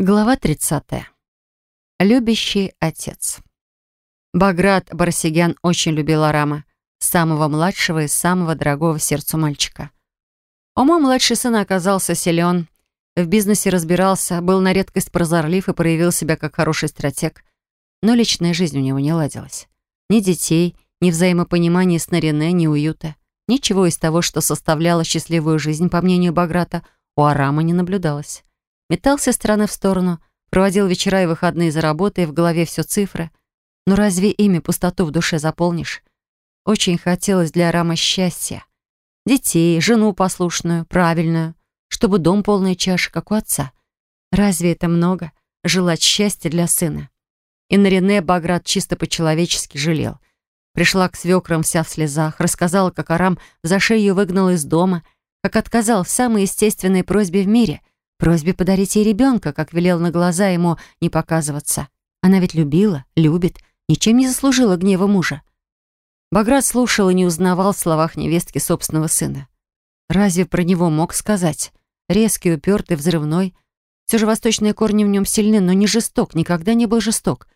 Глава 30. Любящий отец. Баграт Барсигян очень любил Арама, самого младшего и самого дорогого сердцу мальчика. Умом младший сын оказался силен, в бизнесе разбирался, был на редкость прозорлив и проявил себя как хороший стратег. Но личная жизнь у него не ладилась. Ни детей, ни взаимопонимания с Нарине, ни уюта. Ничего из того, что составляло счастливую жизнь, по мнению Баграта, у Арама не наблюдалось. Метался с стороны в сторону, проводил вечера и выходные за работой, в голове все цифры. Но разве ими пустоту в душе заполнишь? Очень хотелось для Рама счастья. Детей, жену послушную, правильную, чтобы дом полная чаша, как у отца. Разве это много? Желать счастья для сына. И на Рене Баграт чисто по-человечески жалел. Пришла к свекрам вся в слезах, рассказала, как Арам за шею выгнал из дома, как отказал в самой естественной просьбе в мире — Просьбе подарить ей ребенка, как велел на глаза ему не показываться. Она ведь любила, любит, ничем не заслужила гнева мужа. Баграт слушал и не узнавал в словах невестки собственного сына. Разве про него мог сказать? Резкий, упертый, взрывной. Все же восточные корни в нем сильны, но не жесток, никогда не был жесток.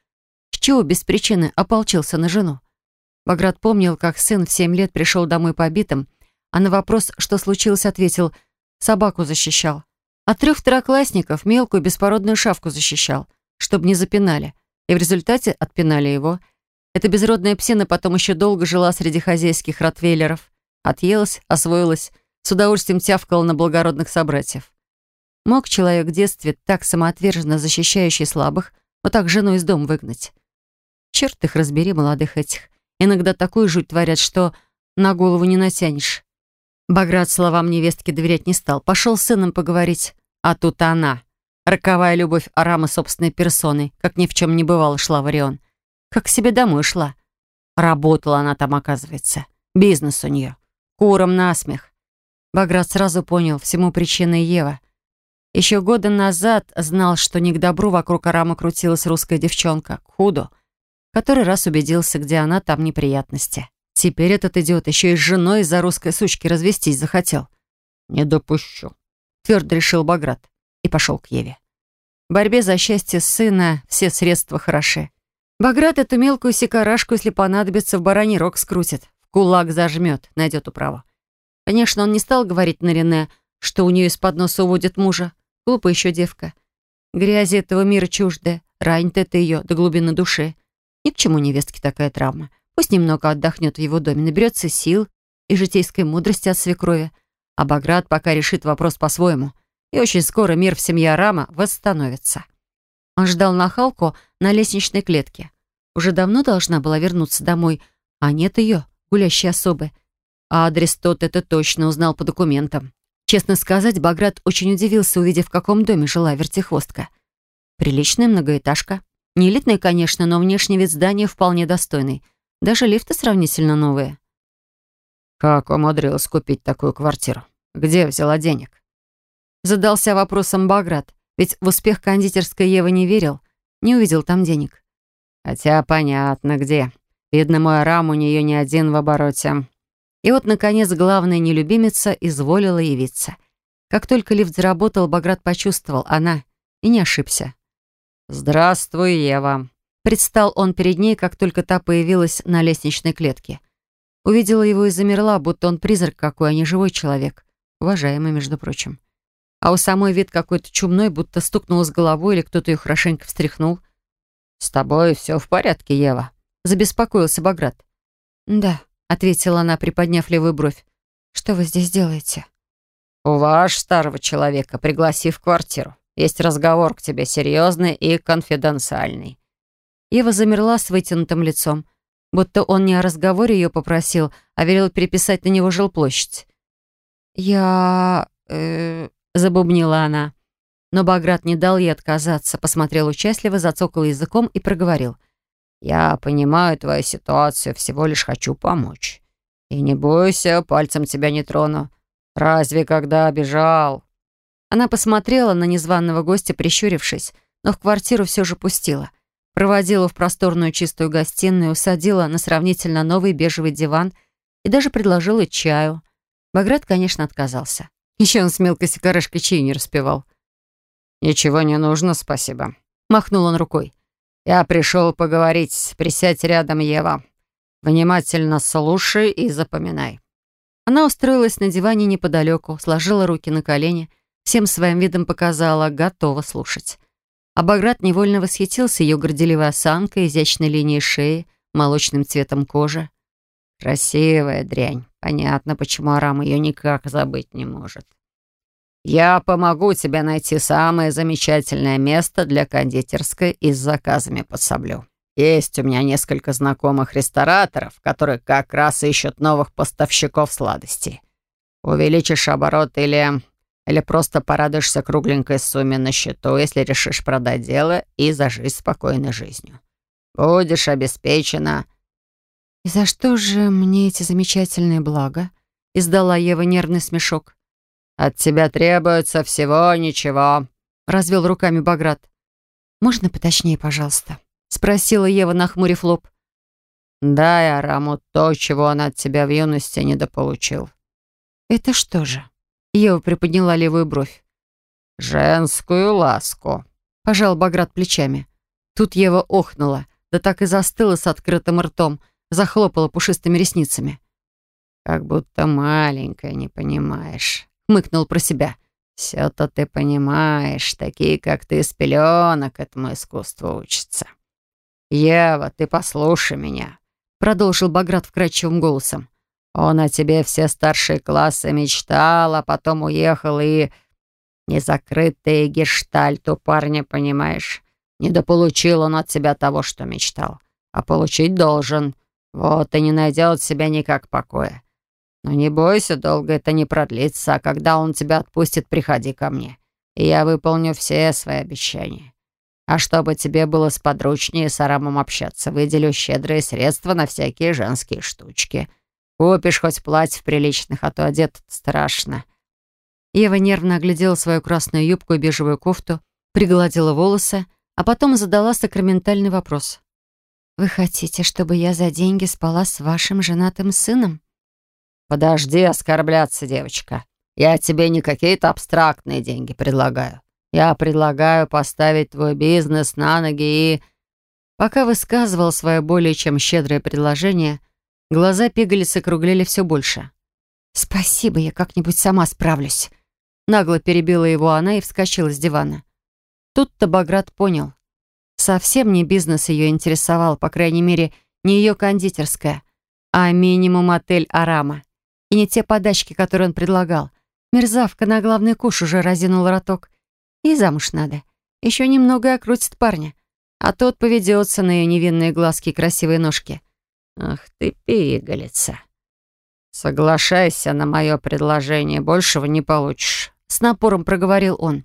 С чего без причины ополчился на жену? Баграт помнил, как сын в семь лет пришел домой побитым, а на вопрос, что случилось, ответил «собаку защищал». От трех второклассников мелкую беспородную шавку защищал, чтобы не запинали. И в результате отпинали его. Эта безродная псина потом еще долго жила среди хозяйских ротвейлеров. Отъелась, освоилась, с удовольствием тявкала на благородных собратьев. Мог человек в детстве, так самоотверженно защищающий слабых, вот так жену из дома выгнать? Черт их разбери, молодых этих. Иногда такую жуть творят, что на голову не натянешь. Баграт словам невестки доверять не стал. Пошел с сыном поговорить. А тут она. Роковая любовь Арама собственной персоной, как ни в чем не бывало, шла в Орион. Как к себе домой шла. Работала она там, оказывается. Бизнес у нее. Куром насмех. Баграт сразу понял, всему причиной Ева. Еще года назад знал, что не к добру вокруг Арама крутилась русская девчонка, к худу. Который раз убедился, где она, там неприятности. Теперь этот идиот еще и с женой из-за русской сучки развестись захотел. «Не допущу», — твердо решил Баграт и пошел к Еве. В борьбе за счастье сына все средства хороши. Баграт эту мелкую сикарашку, если понадобится, в бараний рог скрутит, в кулак зажмет, найдет управу. Конечно, он не стал говорить на Рене, что у нее из-под носа уводит мужа. Глупая еще девка. Грязи этого мира чуждая, ранит это ее до глубины души. Ни к чему невестке такая травма. Пусть немного отдохнет в его доме, наберется сил и житейской мудрости от свекрови. А Баграт пока решит вопрос по-своему. И очень скоро мир в семье Арама восстановится. Он ждал нахалку на лестничной клетке. Уже давно должна была вернуться домой, а нет ее, гулящей особы. А адрес тот это точно узнал по документам. Честно сказать, Баграт очень удивился, увидев, в каком доме жила вертихвостка. Приличная многоэтажка. Не элитная, конечно, но внешний вид здания вполне достойный — даже лифты сравнительно новые. «Как умудрилась купить такую квартиру? Где взяла денег?» Задался вопросом Баграт, ведь в успех кондитерской Ева не верил, не увидел там денег. Хотя понятно, где. Видно, мой арам у нее не один в обороте. И вот, наконец, главная нелюбимица изволила явиться. Как только лифт заработал, Баграт почувствовал, она, и не ошибся. «Здравствуй, Ева», Предстал он перед ней, как только та появилась на лестничной клетке. Увидела его и замерла, будто он призрак какой, а не живой человек. Уважаемый, между прочим. А у самой вид какой-то чумной, будто стукнула с головой или кто-то ее хорошенько встряхнул. «С тобой все в порядке, Ева?» Забеспокоился Баграт. «Да», — ответила она, приподняв левую бровь. «Что вы здесь делаете?» «У ваш старого человека пригласи в квартиру. Есть разговор к тебе серьезный и конфиденциальный. Ева замерла с вытянутым лицом, будто он не о разговоре ее попросил, а велел переписать на него жилплощадь. «Я...» э, забубнила она. Но Баграт не дал ей отказаться, посмотрел участливо, зацокал языком и проговорил. «Я понимаю твою ситуацию, всего лишь хочу помочь. И не бойся, пальцем тебя не трону. Разве когда обижал?» Она посмотрела на незваного гостя, прищурившись, но в квартиру все же пустила проводила в просторную чистую гостиную, усадила на сравнительно новый бежевый диван и даже предложила чаю. Баграт, конечно, отказался. Еще он с мелкой сигарешкой чаю не распевал. «Ничего не нужно, спасибо», — махнул он рукой. «Я пришел поговорить. Присядь рядом, Ева. Внимательно слушай и запоминай». Она устроилась на диване неподалеку, сложила руки на колени, всем своим видом показала, готова слушать. А Баграт невольно восхитился ее горделивой осанкой, изящной линией шеи, молочным цветом кожи. «Красивая дрянь. Понятно, почему Арам ее никак забыть не может. Я помогу тебе найти самое замечательное место для кондитерской и с заказами подсоблю. Есть у меня несколько знакомых рестораторов, которые как раз ищут новых поставщиков сладостей. Увеличишь оборот или... или просто порадуешься кругленькой сумме на счету, если решишь продать дело и зажить спокойной жизнью. Будешь обеспечена... «И за что же мне эти замечательные блага?» — издала Ева нервный смешок. «От тебя требуется всего ничего», — развел руками Баграт. «Можно поточнее, пожалуйста?» — спросила Ева, нахмурив лоб. «Дай Араму то, чего он от тебя в юности недополучил». «Это что же?» Ева приподняла левую бровь. «Женскую ласку», — пожал Баграт плечами. Тут Ева охнула, да так и застыла с открытым ртом, захлопала пушистыми ресницами. «Как будто маленькая, не понимаешь» хмыкнул про себя. «Все-то ты понимаешь, такие, как ты, из пеленок этому искусству учатся». «Ева, ты послушай меня», — продолжил Баграт вкрадчивым голосом. «Он о тебе все старшие классы мечтал, а потом уехал и...» «Незакрытый гештальт у парня, понимаешь? Недополучил он от тебя того, что мечтал. А получить должен. Вот и не найдет себя никак покоя. Но не бойся, долго это не продлится, а когда он тебя отпустит, приходи ко мне, и я выполню все свои обещания. А чтобы тебе было сподручнее с Арамом общаться, выделю щедрые средства на всякие женские штучки. Купишь хоть платье в приличных, а то одет страшно». Ева нервно оглядела свою красную юбку и бежевую кофту, пригладила волосы, а потом задала сакраментальный вопрос. «Вы хотите, чтобы я за деньги спала с вашим женатым сыном?» «Подожди оскорбляться, девочка. Я тебе не какие-то абстрактные деньги предлагаю. Я предлагаю поставить твой бизнес на ноги и...» Пока высказывал свое более чем щедрое предложение, глаза пигалицы круглели все больше. «Спасибо, я как-нибудь сама справлюсь». Нагло перебила его она и вскочила с дивана. Тут-то Баграт понял. Совсем не бизнес ее интересовал, по крайней мере, не ее кондитерская, а минимум отель «Арама». И не те подачки, которые он предлагал. Мерзавка на главный куш уже разинул роток. И замуж надо. Еще немного окрутит парня. А тот поведется на ее невинные глазки и красивые ножки. Ах ты, пигалица. Соглашайся на мое предложение, большего не получишь. С напором проговорил он.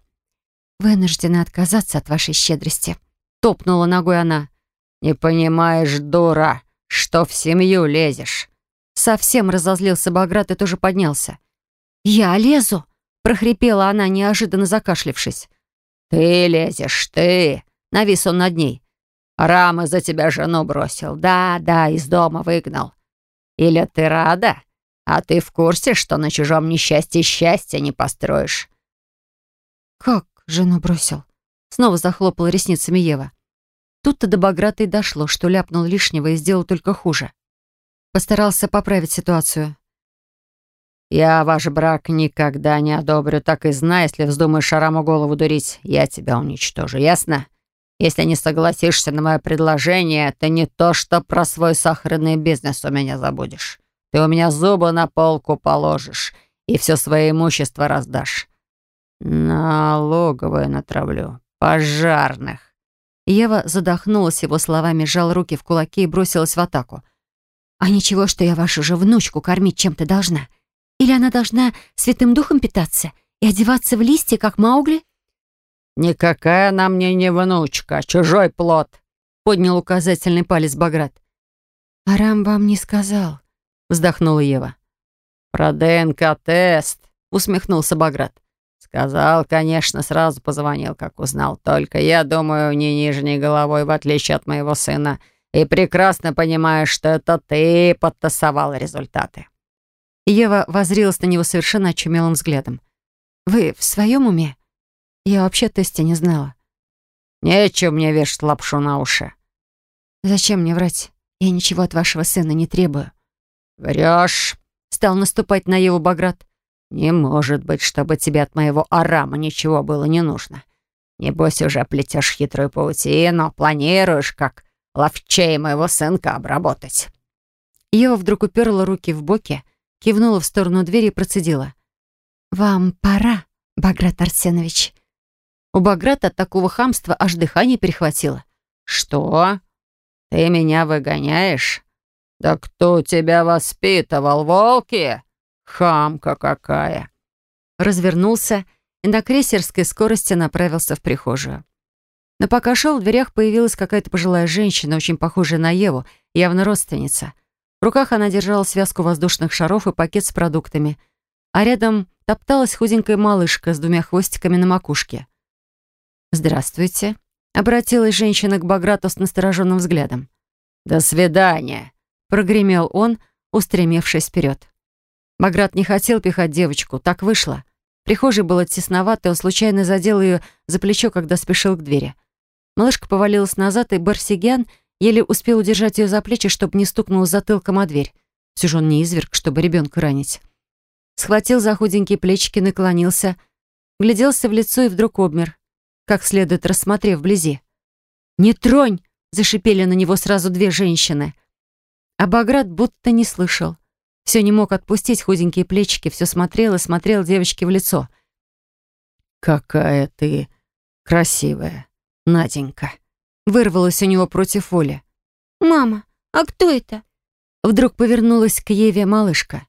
Вынуждена отказаться от вашей щедрости. Топнула ногой она. Не понимаешь, дура, что в семью лезешь. Совсем разозлился Баграт и тоже поднялся. «Я лезу!» — прохрипела она, неожиданно закашлившись. «Ты лезешь, ты!» — навис он над ней. «Рама за тебя жену бросил. Да, да, из дома выгнал. Или ты рада? А ты в курсе, что на чужом несчастье счастья не построишь?» «Как жену бросил?» Снова захлопала ресницами Ева. Тут-то до Баграта и дошло, что ляпнул лишнего и сделал только хуже. Постарался поправить ситуацию. «Я ваш брак никогда не одобрю, так и знай, если вздумаешь Шараму голову дурить, я тебя уничтожу, ясно? Если не согласишься на мое предложение, ты не то что про свой сахарный бизнес у меня забудешь. Ты у меня зубы на полку положишь и все свое имущество раздашь. Налоговую натравлю, пожарных». Ева задохнулась его словами, сжал руки в кулаки и бросилась в атаку. А ничего, что я вашу же внучку кормить чем-то должна? Или она должна святым духом питаться и одеваться в листья, как Маугли?» «Никакая она мне не внучка, а чужой плод», — поднял указательный палец Баграт. «Арам вам не сказал», — вздохнула Ева. «Про ДНК-тест», — усмехнулся Баграт. «Сказал, конечно, сразу позвонил, как узнал. Только я думаю, не нижней головой, в отличие от моего сына и прекрасно понимаешь, что это ты подтасовал результаты». Ева возрилась на него совершенно очумелым взглядом. «Вы в своем уме?» Я вообще тесте не знала. Нечего мне вешать лапшу на уши. Зачем мне врать? Я ничего от вашего сына не требую. Врешь. Стал наступать на Еву Баграт. Не может быть, чтобы тебе от моего арама ничего было не нужно. Небось, уже плетешь хитрую паутину, планируешь, как ловчей моего сынка обработать. Ева вдруг уперла руки в боки, кивнула в сторону двери и процедила. «Вам пора, Баграт Арсенович». У Баграта от такого хамства аж дыхание перехватило. «Что? Ты меня выгоняешь? Да кто тебя воспитывал, волки? Хамка какая!» Развернулся и на крейсерской скорости направился в прихожую. Но пока шел, в дверях появилась какая-то пожилая женщина, очень похожая на Еву, явно родственница. В руках она держала связку воздушных шаров и пакет с продуктами, а рядом топталась худенькая малышка с двумя хвостиками на макушке. «Здравствуйте», — обратилась женщина к Баграту с настороженным взглядом. «До свидания», — прогремел он, устремившись вперед. Баграт не хотел пихать девочку, так вышло. Прихожей было тесновато, он случайно задел ее за плечо, когда спешил к двери. Малышка повалилась назад, и Барсигян еле успел удержать ее за плечи, чтобы не стукнул затылком о дверь. Все же он не изверг, чтобы ребенка ранить. Схватил за худенькие плечики, наклонился, гляделся в лицо и вдруг обмер как следует рассмотрев вблизи. «Не тронь!» — зашипели на него сразу две женщины. А Баграт будто не слышал. Все не мог отпустить худенькие плечики, все смотрел и смотрел девочке в лицо. «Какая ты красивая, Наденька!» Вырвалось у него против воли. «Мама, а кто это?» Вдруг повернулась к Еве малышка.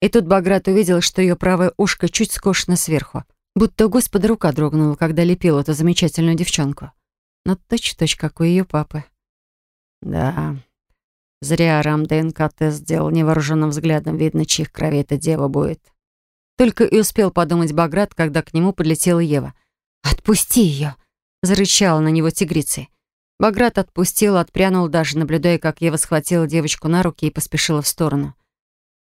И тут Баграт увидел, что ее правое ушко чуть скошено сверху. Будто у Господа рука дрогнула, когда лепил эту замечательную девчонку. Но точь-точь, как у ее папы. Да, зря Арам ДНК-тест сделал невооруженным взглядом. Видно, чьих крови эта дева будет. Только и успел подумать Баграт, когда к нему подлетела Ева. «Отпусти ее!» — зарычала на него тигрицей. Баграт отпустил, отпрянул даже, наблюдая, как Ева схватила девочку на руки и поспешила в сторону.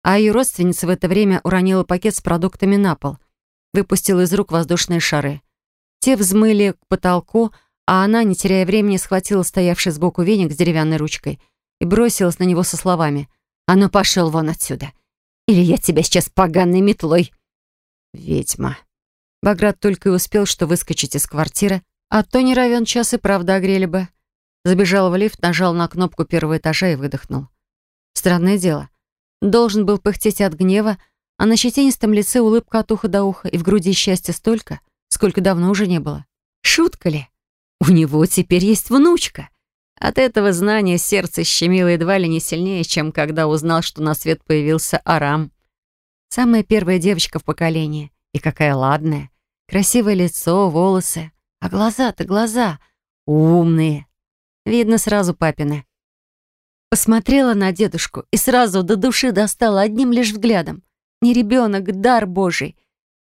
А ее родственница в это время уронила пакет с продуктами на пол — выпустил из рук воздушные шары. Те взмыли к потолку, а она, не теряя времени, схватила стоявший сбоку веник с деревянной ручкой и бросилась на него со словами «А ну, пошел вон отсюда! Или я тебя сейчас поганой метлой!» «Ведьма!» Баграт только и успел, что выскочить из квартиры, а то не равен час и правда огрели бы. Забежал в лифт, нажал на кнопку первого этажа и выдохнул. Странное дело. Должен был пыхтеть от гнева, а на щетинистом лице улыбка от уха до уха, и в груди счастья столько, сколько давно уже не было. Шутка ли? У него теперь есть внучка. От этого знания сердце щемило едва ли не сильнее, чем когда узнал, что на свет появился Арам. Самая первая девочка в поколении. И какая ладная. Красивое лицо, волосы. А глаза-то глаза. Умные. Видно сразу папины. Посмотрела на дедушку и сразу до души достала одним лишь взглядом. Не ребенок, дар Божий.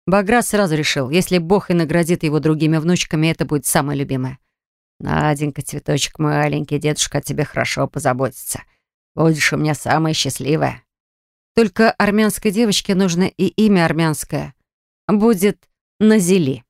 Баграт сразу решил, если Бог и наградит его другими внучками, это будет самое любимое. «Наденька, цветочек мой маленький, дедушка о тебе хорошо позаботится. Будешь у меня самая счастливая». Только армянской девочке нужно и имя армянское. Будет Назели.